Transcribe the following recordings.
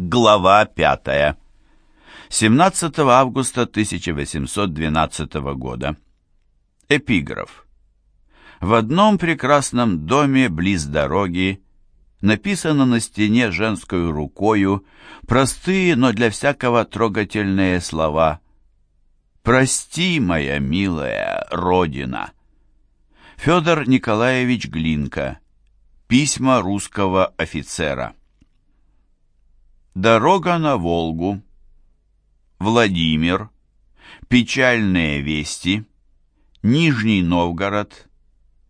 Глава 5. 17 августа 1812 года. Эпиграф. В одном прекрасном доме близ дороги написано на стене женской рукою простые, но для всякого трогательные слова «Прости, моя милая Родина». Федор Николаевич Глинка. Письма русского офицера. Дорога на Волгу. Владимир. Печальные вести. Нижний Новгород.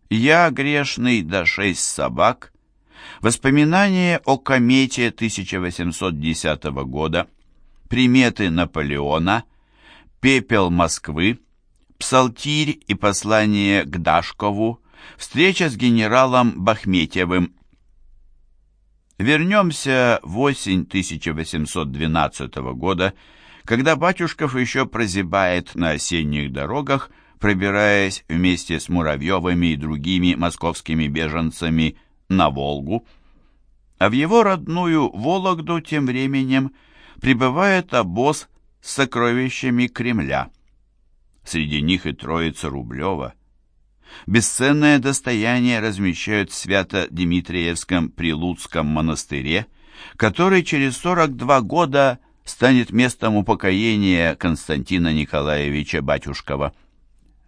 Я грешный да шесть собак. Воспоминания о комете 1810 года. Приметы Наполеона. Пепел Москвы. Псалтирь и послание к Дашкову. Встреча с генералом Бахметьевым Вернемся в осень 1812 года, когда Батюшков еще прозябает на осенних дорогах, пробираясь вместе с Муравьевыми и другими московскими беженцами на Волгу. А в его родную Вологду тем временем прибывает обоз с сокровищами Кремля. Среди них и Троица Рублева. Бесценное достояние размещают в Свято-Дмитриевском Прилуцком монастыре, который через 42 года станет местом упокоения Константина Николаевича Батюшкова.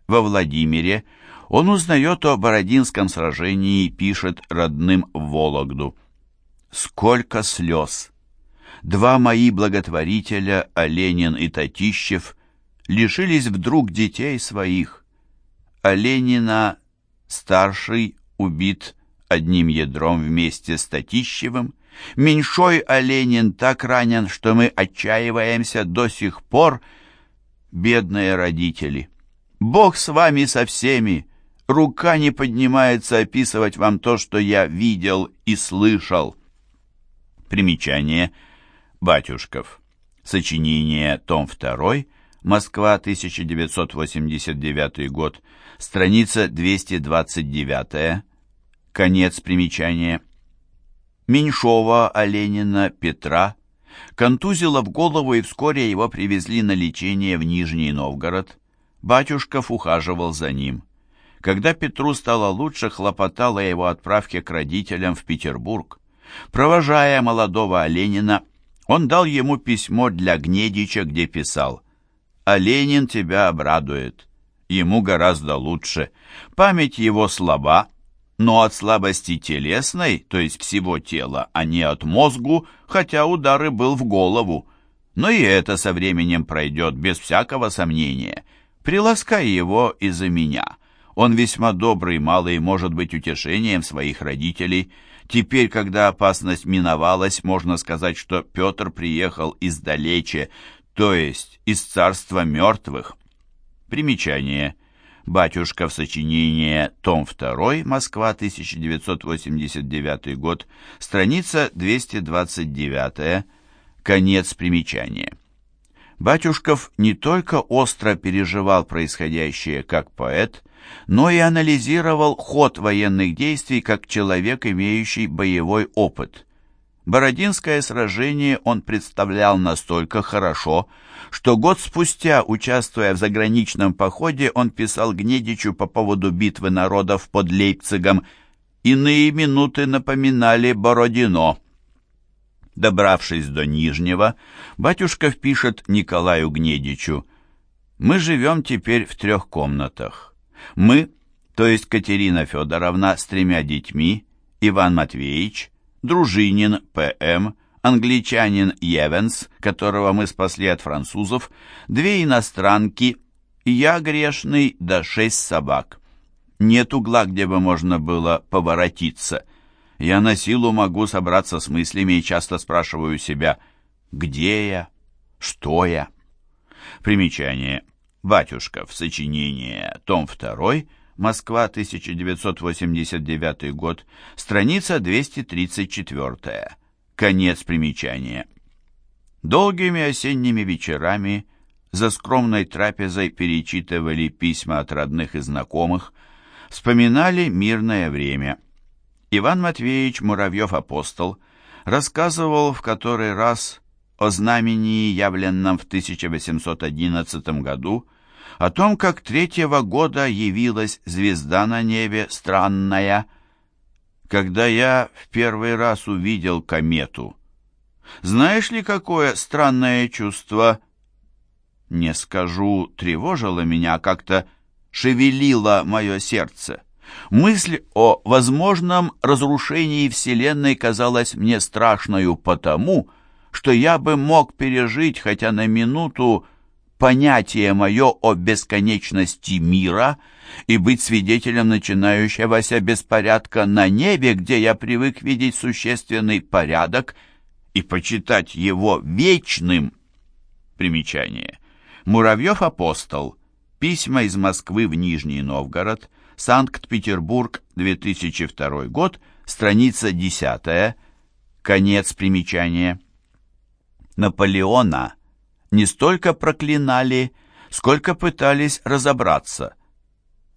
Во Владимире он узнает о Бородинском сражении и пишет родным Вологду. «Сколько слез! Два мои благотворителя, Оленин и Татищев, лишились вдруг детей своих, а Ленина старший убит одним ядром вместе с Татищевым, меньшой Оленин так ранен, что мы отчаиваемся до сих пор, бедные родители. Бог с вами со всеми, рука не поднимается описывать вам то, что я видел и слышал. Примечание. Батюшков. Сочинение, том 2, Москва, 1989 год, страница 229, конец примечания. Меньшова, Оленина, Петра контузило в голову, и вскоре его привезли на лечение в Нижний Новгород. Батюшков ухаживал за ним. Когда Петру стало лучше, хлопотала его отправке к родителям в Петербург. Провожая молодого Оленина, он дал ему письмо для Гнедича, где писал – а Ленин тебя обрадует. Ему гораздо лучше. Память его слаба, но от слабости телесной, то есть всего тела, а не от мозгу, хотя удары был в голову. Но и это со временем пройдет без всякого сомнения. Приласкай его из-за меня. Он весьма добрый, малый, может быть утешением своих родителей. Теперь, когда опасность миновалась, можно сказать, что Петр приехал издалече, то есть из царства мертвых. Примечание. Батюшка в сочинении, том 2, Москва, 1989 год, страница 229, конец примечания. Батюшков не только остро переживал происходящее как поэт, но и анализировал ход военных действий как человек, имеющий боевой опыт – Бородинское сражение он представлял настолько хорошо, что год спустя, участвуя в заграничном походе, он писал Гнедичу по поводу битвы народов под Лейпцигом «Иные минуты напоминали Бородино». Добравшись до Нижнего, батюшка пишет Николаю Гнедичу «Мы живем теперь в трех комнатах. Мы, то есть Катерина Федоровна с тремя детьми, Иван Матвеевич, Дружинин П.М., англичанин Евенс, которого мы спасли от французов, две иностранки, я грешный, да шесть собак. Нет угла, где бы можно было поворотиться. Я на силу могу собраться с мыслями и часто спрашиваю себя, где я, что я. Примечание. Батюшка в сочинении, том 2, Москва, 1989 год, страница 234. Конец примечания. Долгими осенними вечерами за скромной трапезой перечитывали письма от родных и знакомых, вспоминали мирное время. Иван Матвеевич Муравьев-апостол рассказывал в который раз о знамении, явленном в 1811 году, о том, как третьего года явилась звезда на небе странная. Когда я в первый раз увидел комету, знаешь ли, какое странное чувство? Не скажу, тревожило меня, как-то шевелило мое сердце. Мысль о возможном разрушении Вселенной казалась мне страшною потому, что я бы мог пережить хотя на минуту понятие мое о бесконечности мира и быть свидетелем начинающегося беспорядка на небе, где я привык видеть существенный порядок и почитать его вечным. Примечание. Муравьев-апостол. Письма из Москвы в Нижний Новгород. Санкт-Петербург, 2002 год. Страница 10. Конец примечания. Наполеона не столько проклинали, сколько пытались разобраться.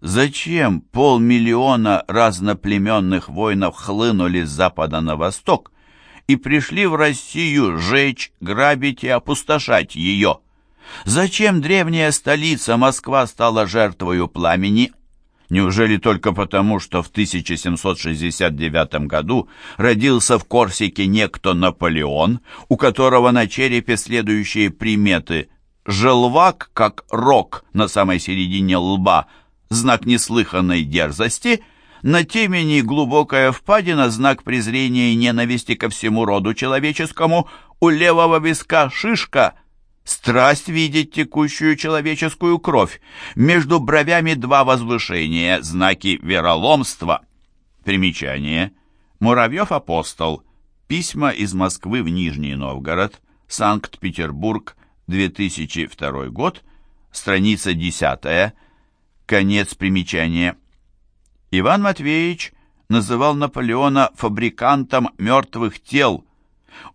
Зачем полмиллиона разноплеменных воинов хлынули с запада на восток и пришли в Россию жечь, грабить и опустошать ее? Зачем древняя столица Москва стала жертвою пламени Неужели только потому, что в 1769 году родился в Корсике некто Наполеон, у которого на черепе следующие приметы «желвак, как рог на самой середине лба, знак неслыханной дерзости», на темени глубокая впадина, знак презрения и ненависти ко всему роду человеческому, у левого виска шишка – Страсть видеть текущую человеческую кровь. Между бровями два возвышения, знаки вероломства. Примечание. Муравьев-апостол. Письма из Москвы в Нижний Новгород. Санкт-Петербург, 2002 год. Страница 10. Конец примечания. Иван Матвеевич называл Наполеона фабрикантом мертвых тел –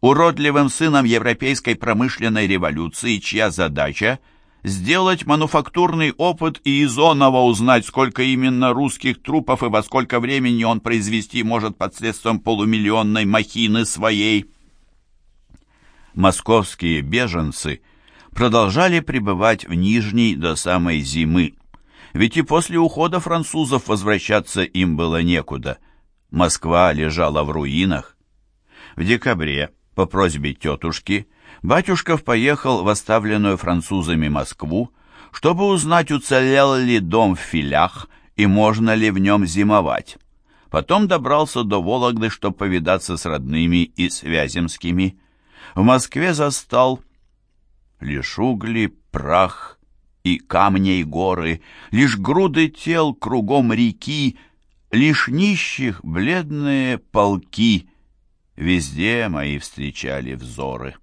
уродливым сыном европейской промышленной революции, чья задача – сделать мануфактурный опыт и изоново узнать, сколько именно русских трупов и во сколько времени он произвести может посредством полумиллионной махины своей. Московские беженцы продолжали пребывать в Нижней до самой зимы, ведь и после ухода французов возвращаться им было некуда. Москва лежала в руинах. В декабре, по просьбе тетушки, Батюшков поехал в оставленную французами Москву, чтобы узнать, уцелел ли дом в филях и можно ли в нем зимовать. Потом добрался до Вологды, чтобы повидаться с родными и с Вяземскими. В Москве застал лишь угли, прах и камни и горы, лишь груды тел кругом реки, лишь нищих бледные полки — Везде мои встречали взоры.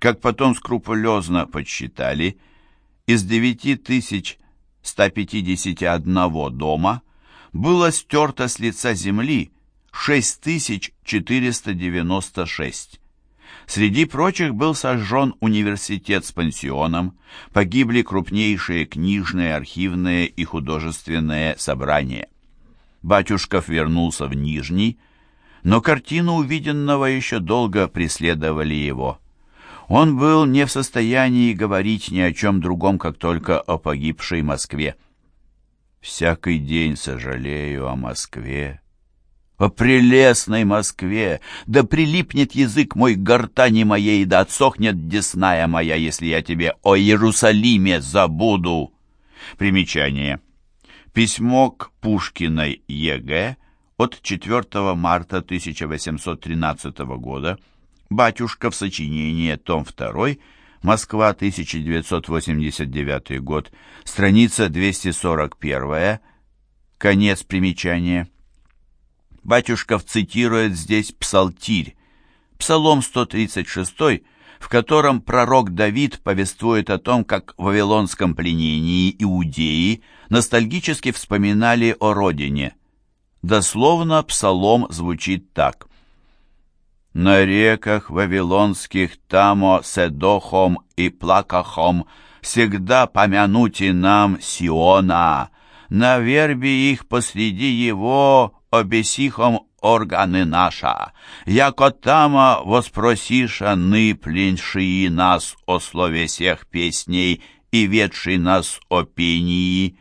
Как потом скрупулезно подсчитали, из 9151 дома было стерто с лица земли 6496. Среди прочих был сожжен университет с пансионом, погибли крупнейшие книжные, архивные и художественные собрания. Батюшков вернулся в Нижний, но картины увиденного еще долго преследовали его. Он был не в состоянии говорить ни о чем другом, как только о погибшей Москве. «Всякий день сожалею о Москве», о прелестной Москве, да прилипнет язык мой к гортани моей, да отсохнет десная моя, если я тебе о Иерусалиме забуду. Примечание. Письмо к Пушкиной Е.Г от 4 марта 1813 года «Батюшка в сочинении», том 2, Москва, 1989 год, страница 241, конец примечания. Батюшков цитирует здесь псалтирь, Псалом 136, в котором пророк Давид повествует о том, как в вавилонском пленении иудеи ностальгически вспоминали о родине – Дословно псалом звучит так. «На реках вавилонских тамо седохом и плакахом всегда помянути нам Сиона, на вербе их посреди его обесихом органы наша, яко тама воспросиша ны пленшии нас о слове всех песней и ведший нас о пении.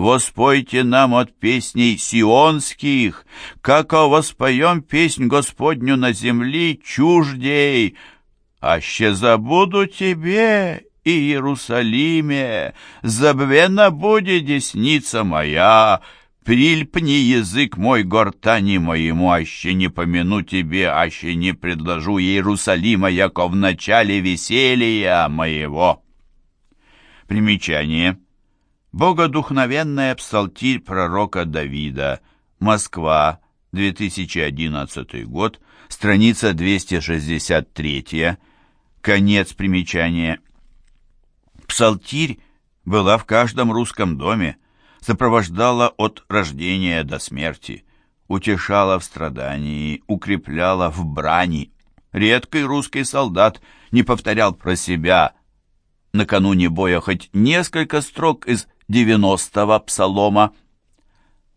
Воспойте нам от песней сионских, как воспоем песнь Господню на земле чуждей, аще забуду тебе, и Иерусалиме, забвена будет десница моя, прильпни язык мой гортани моему, аще не помяну тебе, аще не предложу Иерусалима, яко в начале веселья моего». Примечание. Богодухновенная псалтирь пророка Давида. Москва, 2011 год, страница 263, конец примечания. Псалтирь была в каждом русском доме, сопровождала от рождения до смерти, утешала в страдании, укрепляла в брани. Редкий русский солдат не повторял про себя накануне боя хоть несколько строк из девяностого псалома.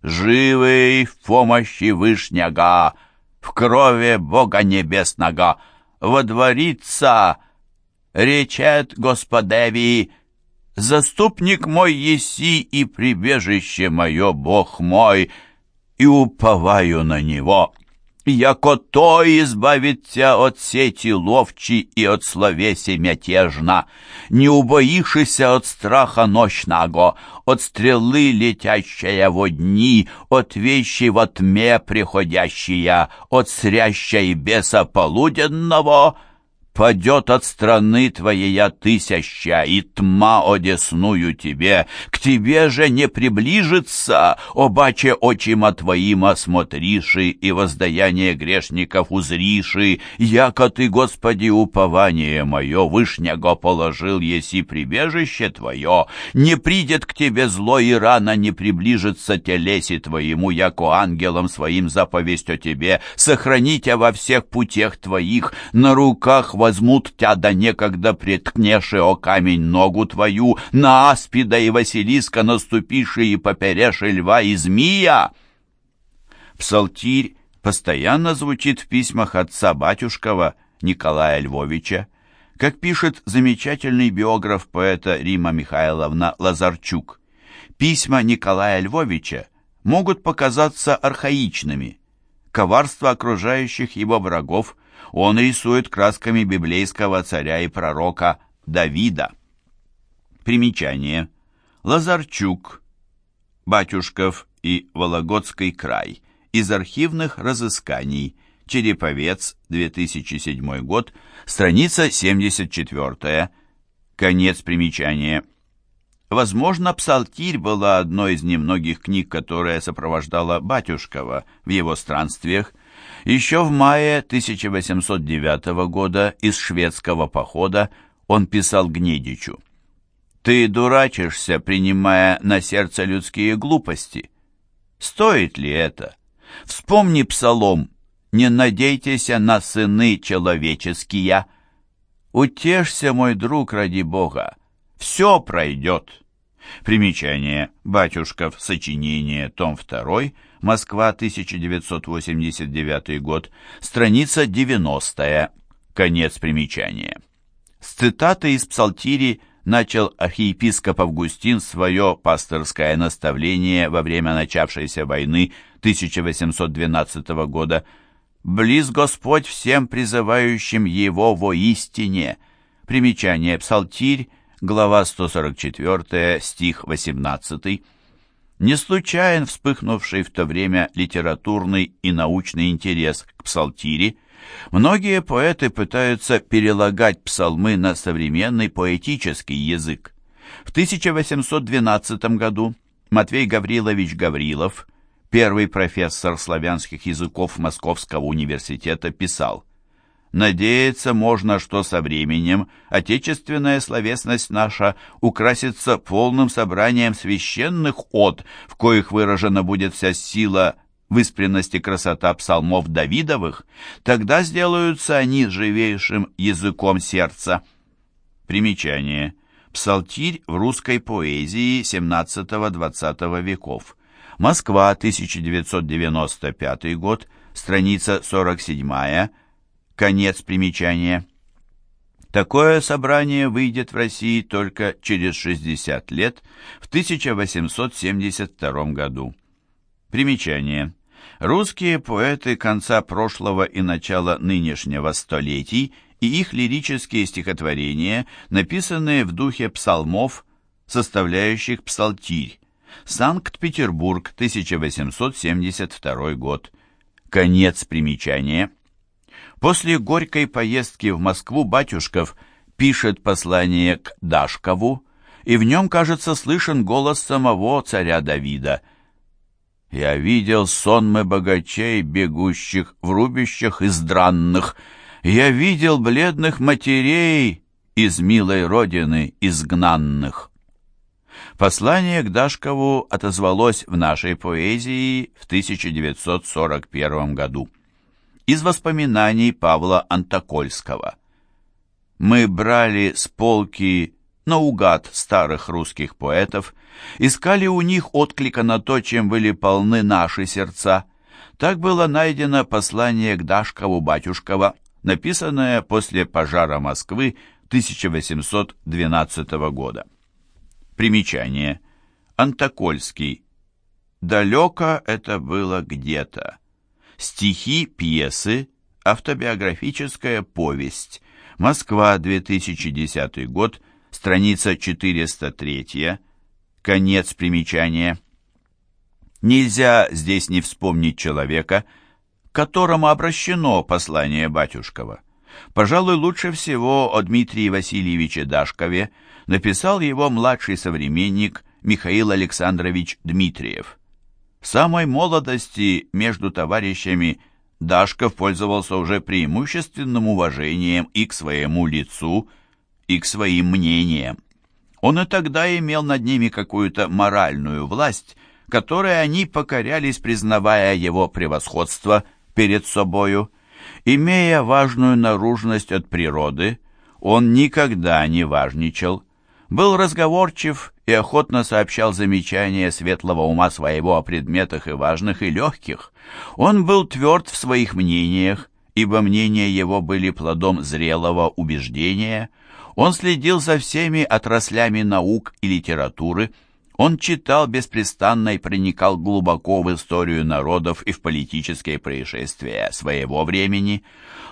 «Живый в помощи Вышняга, в крови Бога Небесного, водворится, речет Господеви, заступник мой еси и прибежище мое, Бог мой, и уповаю на Него» яко то избавит тебя от сети ловчи и от словеси мятежна, не убоишься от страха ночного, от стрелы летящая во дни, от вещи во тьме приходящая, от срящей беса полуденного — Падет от страны твоей тысяча, и тьма одесную тебе, к тебе же не приближится, обаче очима твоим осмотриши, и воздаяние грешников узриши, яко ты, Господи, упование мое, вышнего положил, еси прибежище твое, не придет к тебе зло и рано не приближится телеси твоему, яко ангелом своим заповесть о тебе, сохраните во всех путях твоих, на руках возьмут тя да некогда преткнеши о камень ногу твою, на аспида и Василиска наступиши и попереши льва и змея. Псалтирь постоянно звучит в письмах отца батюшкова Николая Львовича, как пишет замечательный биограф поэта Рима Михайловна Лазарчук. Письма Николая Львовича могут показаться архаичными. Коварство окружающих его врагов он рисует красками библейского царя и пророка Давида. Примечание. Лазарчук, Батюшков и Вологодский край. Из архивных разысканий. Череповец, 2007 год, страница 74. Конец примечания. Возможно, «Псалтирь» была одной из немногих книг, которая сопровождала Батюшкова в его странствиях, еще в мае 1809 года из шведского похода он писал Гнедичу. «Ты дурачишься, принимая на сердце людские глупости. Стоит ли это? Вспомни псалом «Не надейтесь на сыны человеческие». Утешься, мой друг, ради Бога, все пройдет». Примечание. Батюшков. Сочинение. Том 2. Москва, 1989 год, страница 90 конец примечания. С цитаты из Псалтири начал архиепископ Августин свое пасторское наставление во время начавшейся войны 1812 года «Близ Господь всем призывающим Его во истине». Примечание Псалтирь, глава 144, стих 18 не случайен вспыхнувший в то время литературный и научный интерес к псалтире. Многие поэты пытаются перелагать псалмы на современный поэтический язык. В 1812 году Матвей Гаврилович Гаврилов, первый профессор славянских языков Московского университета, писал – Надеяться можно, что со временем отечественная словесность наша украсится полным собранием священных от, в коих выражена будет вся сила выспренность и красота псалмов Давидовых, тогда сделаются они живейшим языком сердца. Примечание. Псалтирь в русской поэзии XVII-XX веков. Москва, 1995 год, страница 47, конец примечания. Такое собрание выйдет в России только через 60 лет, в 1872 году. Примечание. Русские поэты конца прошлого и начала нынешнего столетий и их лирические стихотворения, написанные в духе псалмов, составляющих псалтирь. Санкт-Петербург, 1872 год. Конец примечания. После горькой поездки в Москву батюшков пишет послание к Дашкову, и в нем, кажется, слышен голос самого царя Давида. «Я видел сонмы богачей, бегущих в рубищах издранных. Я видел бледных матерей из милой родины изгнанных». Послание к Дашкову отозвалось в нашей поэзии в 1941 году из воспоминаний Павла Антокольского. Мы брали с полки наугад старых русских поэтов, искали у них отклика на то, чем были полны наши сердца. Так было найдено послание к Дашкову Батюшкова, написанное после пожара Москвы 1812 года. Примечание. Антокольский. «Далеко это было где-то». Стихи пьесы, автобиографическая повесть. Москва, 2010 год, страница 403, конец примечания. Нельзя здесь не вспомнить человека, к которому обращено послание Батюшкова. Пожалуй, лучше всего о Дмитрии Васильевиче Дашкове написал его младший современник Михаил Александрович Дмитриев. Самой молодости между товарищами Дашков пользовался уже преимущественным уважением и к своему лицу, и к своим мнениям. Он и тогда имел над ними какую-то моральную власть, которой они покорялись, признавая его превосходство перед собою. Имея важную наружность от природы, он никогда не важничал, был разговорчив и охотно сообщал замечания светлого ума своего о предметах и важных, и легких. Он был тверд в своих мнениях, ибо мнения его были плодом зрелого убеждения. Он следил за всеми отраслями наук и литературы, он читал беспрестанно и проникал глубоко в историю народов и в политические происшествия своего времени.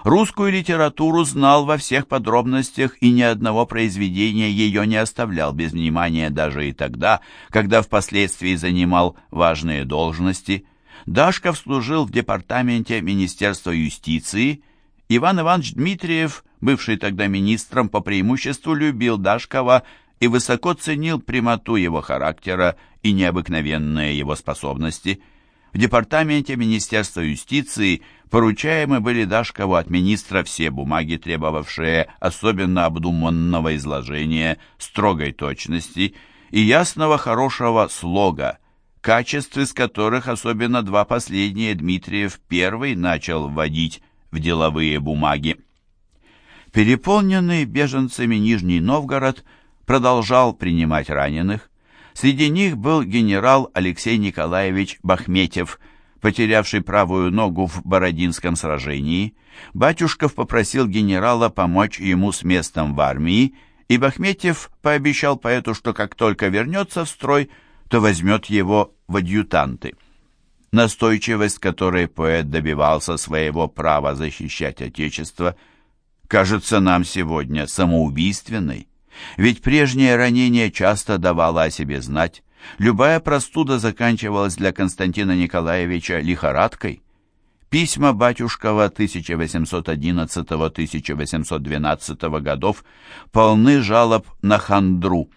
Русскую литературу знал во всех подробностях и ни одного произведения ее не оставлял без внимания даже и тогда, когда впоследствии занимал важные должности. Дашков служил в департаменте Министерства юстиции. Иван Иванович Дмитриев, бывший тогда министром, по преимуществу любил Дашкова и высоко ценил прямоту его характера и необыкновенные его способности. В департаменте Министерства юстиции поручаемы были Дашкову от министра все бумаги, требовавшие особенно обдуманного изложения, строгой точности и ясного хорошего слога, качеств из которых особенно два последние Дмитриев первый начал вводить в деловые бумаги. Переполненный беженцами Нижний Новгород – продолжал принимать раненых. Среди них был генерал Алексей Николаевич Бахметьев, потерявший правую ногу в Бородинском сражении. Батюшков попросил генерала помочь ему с местом в армии, и Бахметьев пообещал поэту, что как только вернется в строй, то возьмет его в адъютанты. Настойчивость, которой поэт добивался своего права защищать Отечество, кажется нам сегодня самоубийственной. Ведь прежнее ранение часто давало о себе знать. Любая простуда заканчивалась для Константина Николаевича лихорадкой. Письма батюшкова 1811-1812 годов полны жалоб на хандру.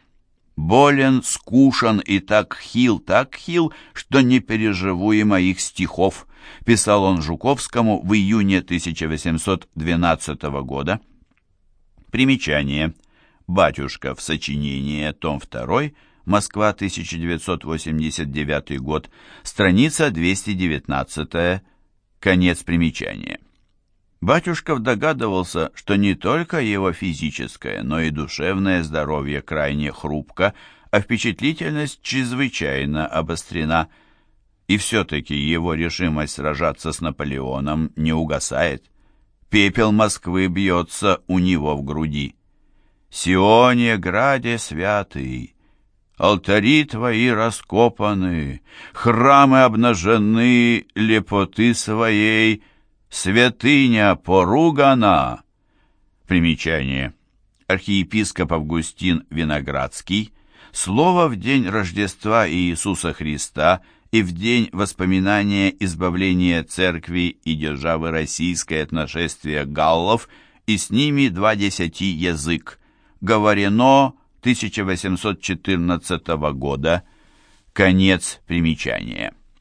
«Болен, скушен и так хил, так хил, что не переживу и моих стихов», писал он Жуковскому в июне 1812 года. Примечание. Батюшка в сочинении, том 2, Москва, 1989 год, страница 219, конец примечания. Батюшков догадывался, что не только его физическое, но и душевное здоровье крайне хрупко, а впечатлительность чрезвычайно обострена. И все-таки его решимость сражаться с Наполеоном не угасает. Пепел Москвы бьется у него в груди. «Сионе, граде святый, алтари твои раскопаны, храмы обнажены лепоты своей, святыня поругана». Примечание. Архиепископ Августин Виноградский. Слово в день Рождества Иисуса Христа – и в день воспоминания избавления церкви и державы российской от нашествия галлов и с ними два десяти язык. Говорено 1814 года. Конец примечания.